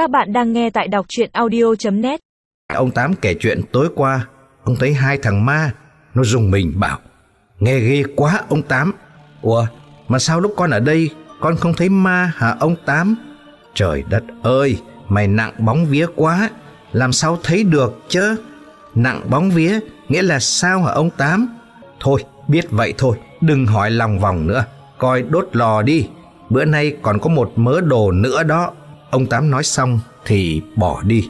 Các bạn đang nghe tại đọc chuyện audio.net Ông Tám kể chuyện tối qua, Ông thấy hai thằng ma, Nó dùng mình bảo, Nghe ghê quá ông Tám. Ủa, mà sao lúc con ở đây, Con không thấy ma hả ông Tám? Trời đất ơi, Mày nặng bóng vía quá, Làm sao thấy được chứ Nặng bóng vía, Nghĩa là sao hả ông Tám? Thôi, biết vậy thôi, Đừng hỏi lòng vòng nữa, Coi đốt lò đi, Bữa nay còn có một mớ đồ nữa đó. Ông Tám nói xong thì bỏ đi.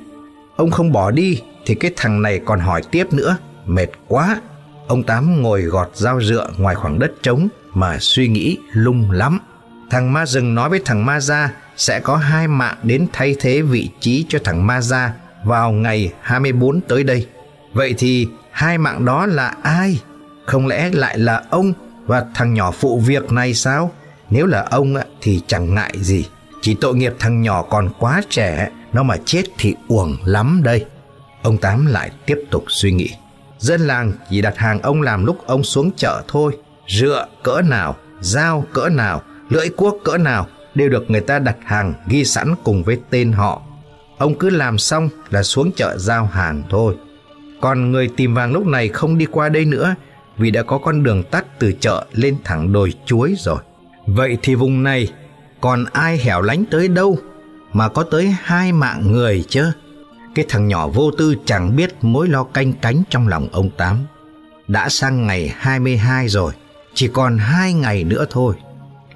Ông không bỏ đi Thì cái thằng này còn hỏi tiếp nữa. Mệt quá. Ông Tám ngồi gọt dao dựa ngoài khoảng đất trống Mà suy nghĩ lung lắm. Thằng ma rừng nói với thằng ma ra Sẽ có hai mạng đến thay thế vị trí cho thằng ma ra Vào ngày 24 tới đây. Vậy thì hai mạng đó là ai? Không lẽ lại là ông và thằng nhỏ phụ việc này sao? Nếu là ông thì chẳng ngại gì. Chỉ tội nghiệp thằng nhỏ còn quá trẻ Nó mà chết thì uổng lắm đây. Ông Tám lại tiếp tục suy nghĩ. Dân làng chỉ đặt hàng ông làm lúc ông xuống chợ thôi. Rựa cỡ nào, dao cỡ nào, lưỡi cuốc cỡ nào Đều được người ta đặt hàng ghi sẵn cùng với tên họ. Ông cứ làm xong là xuống chợ giao hàng thôi. Còn người tìm vàng lúc này không đi qua đây nữa Vì đã có con đường tắt từ chợ lên thẳng đồi chuối rồi. Vậy thì vùng này còn ai hẻo lánh tới đâu mà có tới hai mạng người chứ? Cái thằng nhỏ vô tư chẳng biết mối lo canh cánh trong lòng ông Tám. Đã sang ngày 22 rồi, chỉ còn hai ngày nữa thôi.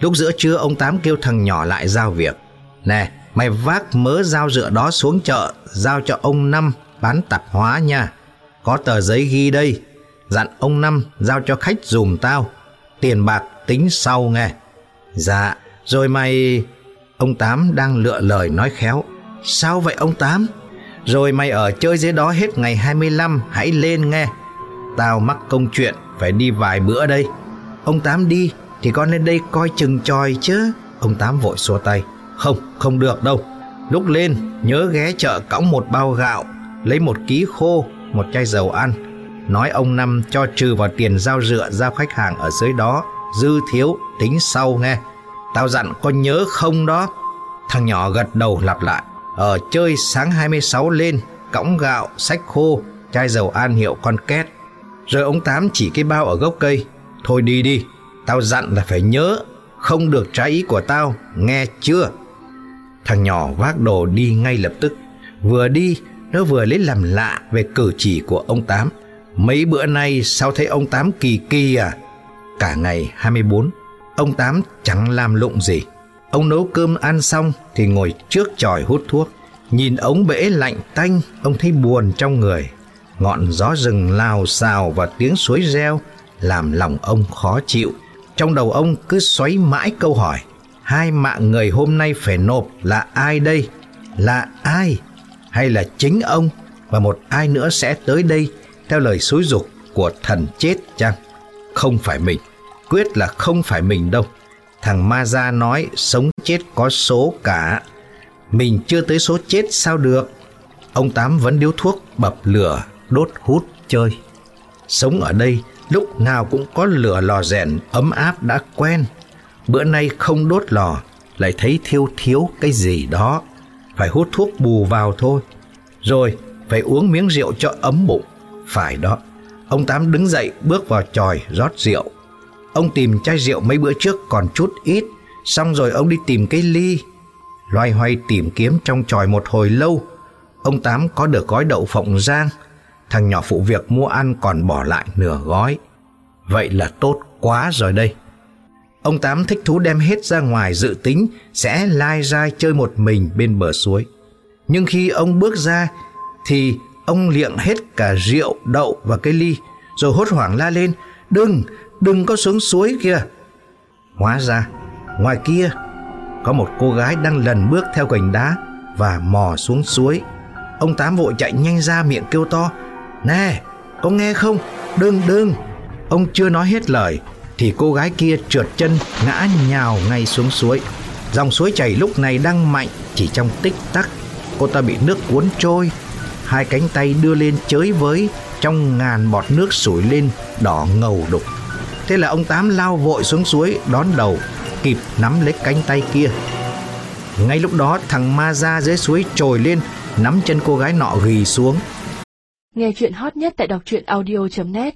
Lúc giữa trưa ông Tám kêu thằng nhỏ lại giao việc. Nè, mày vác mớ dao dựa đó xuống chợ, giao cho ông Năm bán tạp hóa nha. Có tờ giấy ghi đây, dặn ông Năm giao cho khách dùm tao. Tiền bạc tính sau nghe. Dạ, rồi mày... Ông Tám đang lựa lời nói khéo. Sao vậy ông Tám? Rồi mày ở chơi dưới đó hết ngày 25, hãy lên nghe. Tao mắc công chuyện, phải đi vài bữa đây. Ông Tám đi, thì con lên đây coi chừng tròi chứ. Ông Tám vội xua tay. Không, không được đâu. Lúc lên, nhớ ghé chợ cõng một bao gạo, lấy một ký khô, một chai dầu ăn. Nói ông Năm cho trừ vào tiền giao rượu giao khách hàng ở dưới đó dư thiếu tính sau nghe Tao dặn có nhớ không đó? Thằng nhỏ gật đầu lặp lại. Ở chơi sáng 26 lên Cõng gạo, sách khô Chai dầu an hiệu con két. Rồi ông Tám chỉ cái bao ở gốc cây. Thôi đi đi Tao dặn là phải nhớ Không được trái ý của tao Nghe chưa? Thằng nhỏ vác đồ đi ngay lập tức. Vừa đi Nó vừa lấy làm lạ về cử chỉ của ông Tám. Mấy bữa nay sao thấy ông Tám kỳ kỳ à? Cả ngày 24 Ông Tám chẳng làm lụng gì Ông nấu cơm ăn xong Thì ngồi trước tròi hút thuốc Nhìn ống bể lạnh tanh, Ông thấy buồn trong người Ngọn gió rừng lao xào và tiếng suối reo Làm lòng ông khó chịu Trong đầu ông cứ xoáy mãi câu hỏi, Hai mạng người hôm nay phải nộp là ai đây? Là ai? Hay là chính ông Và một ai nữa sẽ tới đây Theo lời xúi dục của thần chết chăng? không phải mình quyết là không phải mình đâu. Thằng ma gia nói, sống chết có số cả. Mình chưa tới số chết sao được? Ông tám vẫn điếu thuốc, bập lửa, đốt hút, chơi. Sống ở đây, lúc nào cũng có lửa lò rèn, ấm áp đã quen. Bữa nay không đốt lò, lại thấy thiếu thiếu cái gì đó. Phải hút thuốc bù vào thôi. Rồi, phải uống miếng rượu cho ấm bụng. Phải đó. Ông Tám đứng dậy, bước vào tròi rót rượu. Ông tìm chai rượu mấy bữa trước còn chút ít, xong rồi ông đi tìm cái ly. Loay hoay tìm kiếm trong tròi một hồi lâu, ông Tám có được gói đậu phộng rang. Thằng nhỏ phụ việc mua ăn còn bỏ lại nửa gói. Vậy là tốt quá rồi đây. Ông Tám thích thú đem hết ra ngoài dự tính sẽ lai ra chơi một mình bên bờ suối. Nhưng khi ông bước ra thì Ông liệng hết cả rượu, đậu và cái ly, rồi hốt hoảng la lên, đừng, đừng có xuống suối kìa. Hóa ra, ngoài kia, có một cô gái đang lần bước theo cành đá và mò xuống suối. Ông Tám vội chạy nhanh ra miệng kêu to, Nè, có nghe không? Đừng, đừng. Ông chưa nói hết lời, thì cô gái kia trượt chân ngã nhào ngay xuống suối. Dòng suối chảy lúc này đang mạnh, chỉ trong tích tắc, cô ta bị nước cuốn trôi hai cánh tay đưa lên chới với trong ngàn bọt nước sủi lên đỏ ngầu đục thế là ông tám lao vội xuống suối đón đầu kịp nắm lấy cánh tay kia Ngay lúc đó thằng ma ra dưới suối trồi lên, nắm chân cô gái nọ ghi xuống. Nghe chuyện hot nhất tại đọc truyện audio.net